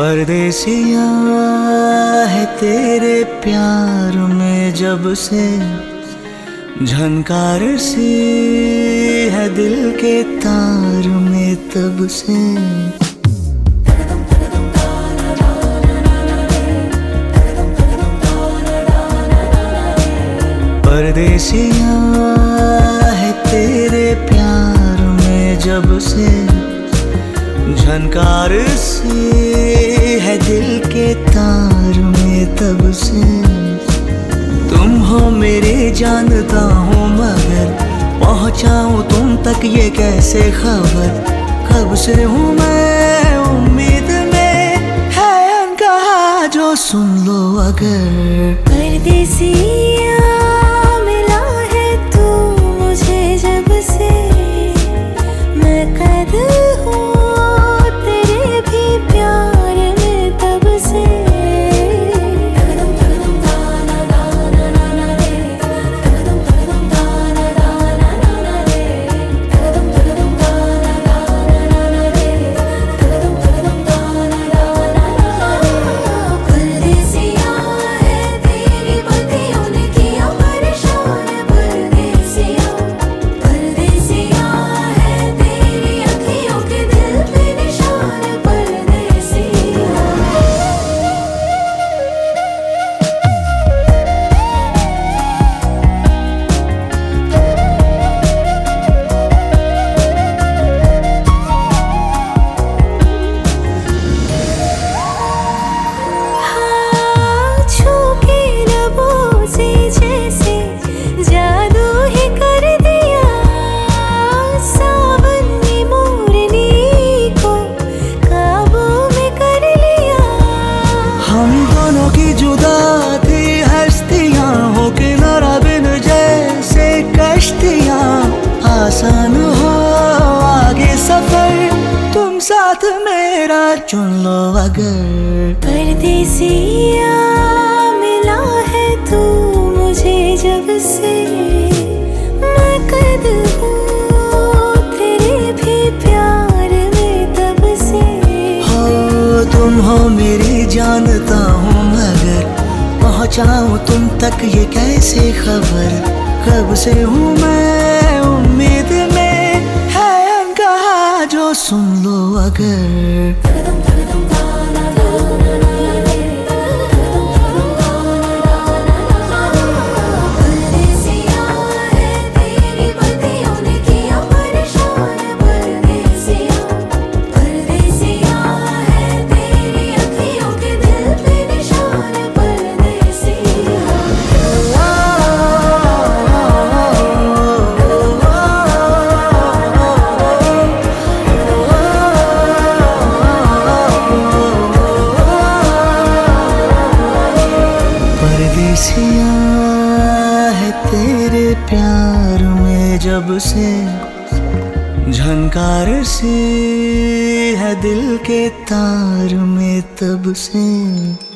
परदेसिया है तेरे प्यार में जब से झनकार सी है दिल के तार में तब से। है तेरे प्यार में जब से झनकार से है दिल के तार में तब से। तुम हो मेरे जानता हूँ मगर पहुँचाऊँ तुम तक ये कैसे खबर? कब से हूँ मैं उम्मीद में? है अनकहा जो सुन लो अगर। परदेसिया साथ मेरा चुन लो अगर। परदेसिया मिला है तू मुझे जब से। मैं कैद तेरे भी प्यार में तब से। हो तुम हो मेरी जानता हूँ मगर। पहुँचाऊँ तुम तक ये कैसे खबर? कब से हूँ मैं सुन लो अगर। है तेरे प्यार में जब से। झनकार से है दिल के तार में तब से।